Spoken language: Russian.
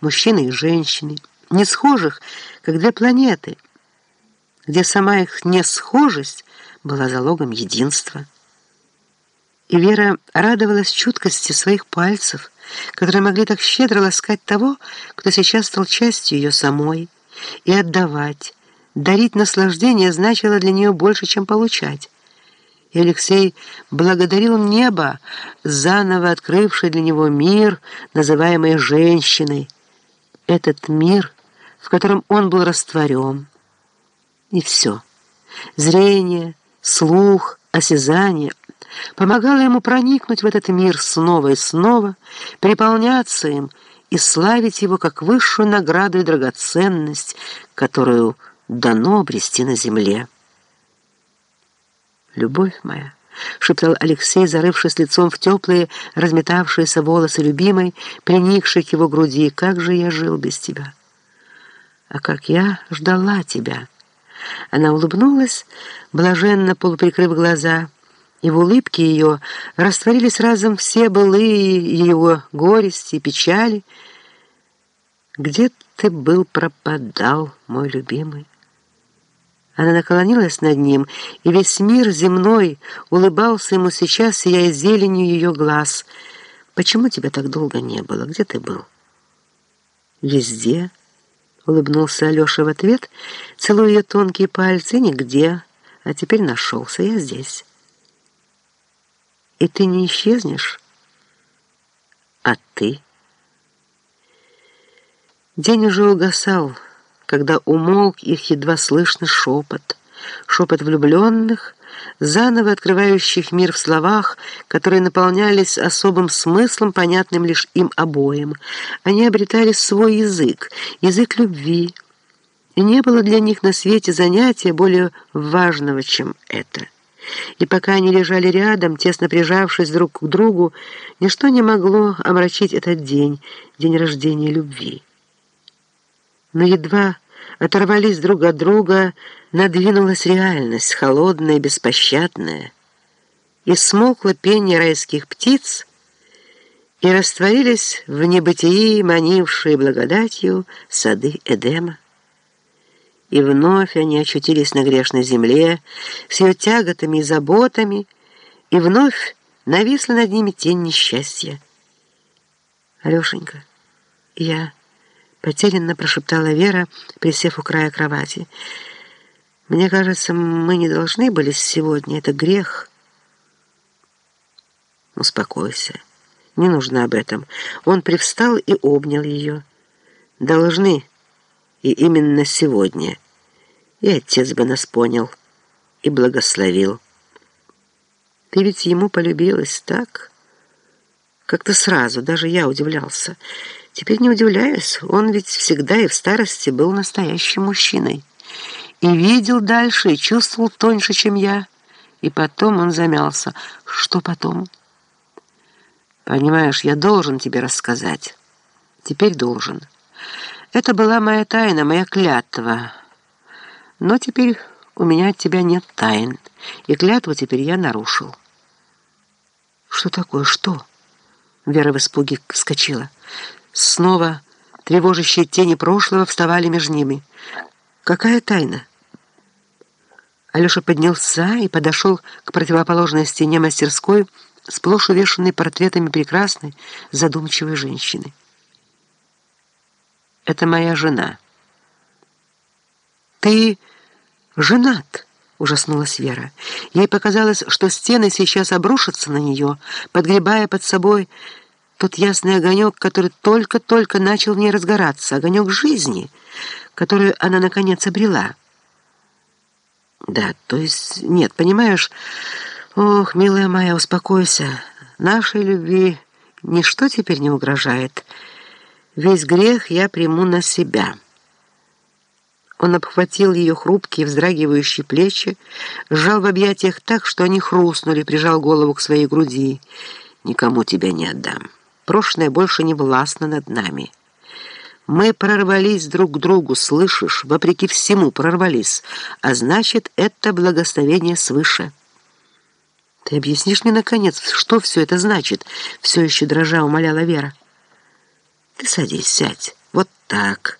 мужчины и женщины, не схожих, как две планеты, где сама их несхожесть была залогом единства. И Вера радовалась чуткости своих пальцев, которые могли так щедро ласкать того, кто сейчас стал частью ее самой, и отдавать, дарить наслаждение значило для нее больше, чем получать. И Алексей благодарил небо, заново открывший для него мир, называемый женщиной. Этот мир, в котором он был растворен. И все. Зрение, слух, осязание помогало ему проникнуть в этот мир снова и снова, переполняться им и славить его как высшую награду и драгоценность, которую дано обрести на земле. «Любовь моя», — шептал Алексей, зарывшись лицом в теплые, разметавшиеся волосы любимой, приникшей к его груди. «Как же я жил без тебя! А как я ждала тебя!» Она улыбнулась, блаженно полуприкрыв глаза, и в улыбке ее растворились разом все былые его горести и печали. «Где ты был пропадал, мой любимый?» Она наклонилась над ним, и весь мир земной улыбался ему сейчас, сияя зеленью ее глаз. «Почему тебя так долго не было? Где ты был?» «Везде», — улыбнулся Алеша в ответ, целуя ее тонкие пальцы. «Нигде. А теперь нашелся. Я здесь». «И ты не исчезнешь?» «А ты?» День уже угасал когда умолк их едва слышный шепот, шепот влюбленных, заново открывающих мир в словах, которые наполнялись особым смыслом, понятным лишь им обоим. Они обретали свой язык, язык любви, и не было для них на свете занятия более важного, чем это. И пока они лежали рядом, тесно прижавшись друг к другу, ничто не могло омрачить этот день, день рождения любви но едва оторвались друг от друга, надвинулась реальность, холодная, беспощадная, и смолкло пение райских птиц, и растворились в небытии, манившие благодатью сады Эдема. И вновь они очутились на грешной земле с ее тяготами и заботами, и вновь нависла над ними тень несчастья. «Алешенька, я...» Потерянно прошептала Вера, присев у края кровати. «Мне кажется, мы не должны были сегодня. Это грех». «Успокойся. Не нужно об этом». Он привстал и обнял ее. «Должны. И именно сегодня. И отец бы нас понял. И благословил. Ты ведь ему полюбилась, так?» Как-то сразу, даже я удивлялся. Теперь не удивляюсь, он ведь всегда и в старости был настоящим мужчиной. И видел дальше, и чувствовал тоньше, чем я. И потом он замялся. Что потом? Понимаешь, я должен тебе рассказать. Теперь должен. Это была моя тайна, моя клятва. Но теперь у меня от тебя нет тайн. И клятву теперь я нарушил. Что такое? Что? Вера в испуге вскочила. Снова тревожащие тени прошлого вставали между ними. «Какая тайна?» Алеша поднялся и подошел к противоположной стене мастерской, сплошь увешанной портретами прекрасной, задумчивой женщины. «Это моя жена». «Ты женат?» — ужаснулась Вера. Ей показалось, что стены сейчас обрушатся на нее, подгребая под собой тот ясный огонек, который только-только начал в ней разгораться, огонек жизни, которую она, наконец, обрела. Да, то есть, нет, понимаешь, ох, милая моя, успокойся, нашей любви ничто теперь не угрожает. Весь грех я приму на себя». Он обхватил ее хрупкие, вздрагивающие плечи, сжал в объятиях так, что они хрустнули, прижал голову к своей груди. «Никому тебя не отдам». Прошлое больше не властно над нами. Мы прорвались друг к другу, слышишь, вопреки всему прорвались, а значит, это благословение свыше. Ты объяснишь мне, наконец, что все это значит? Все еще дрожа умоляла Вера. Ты садись, сядь. так.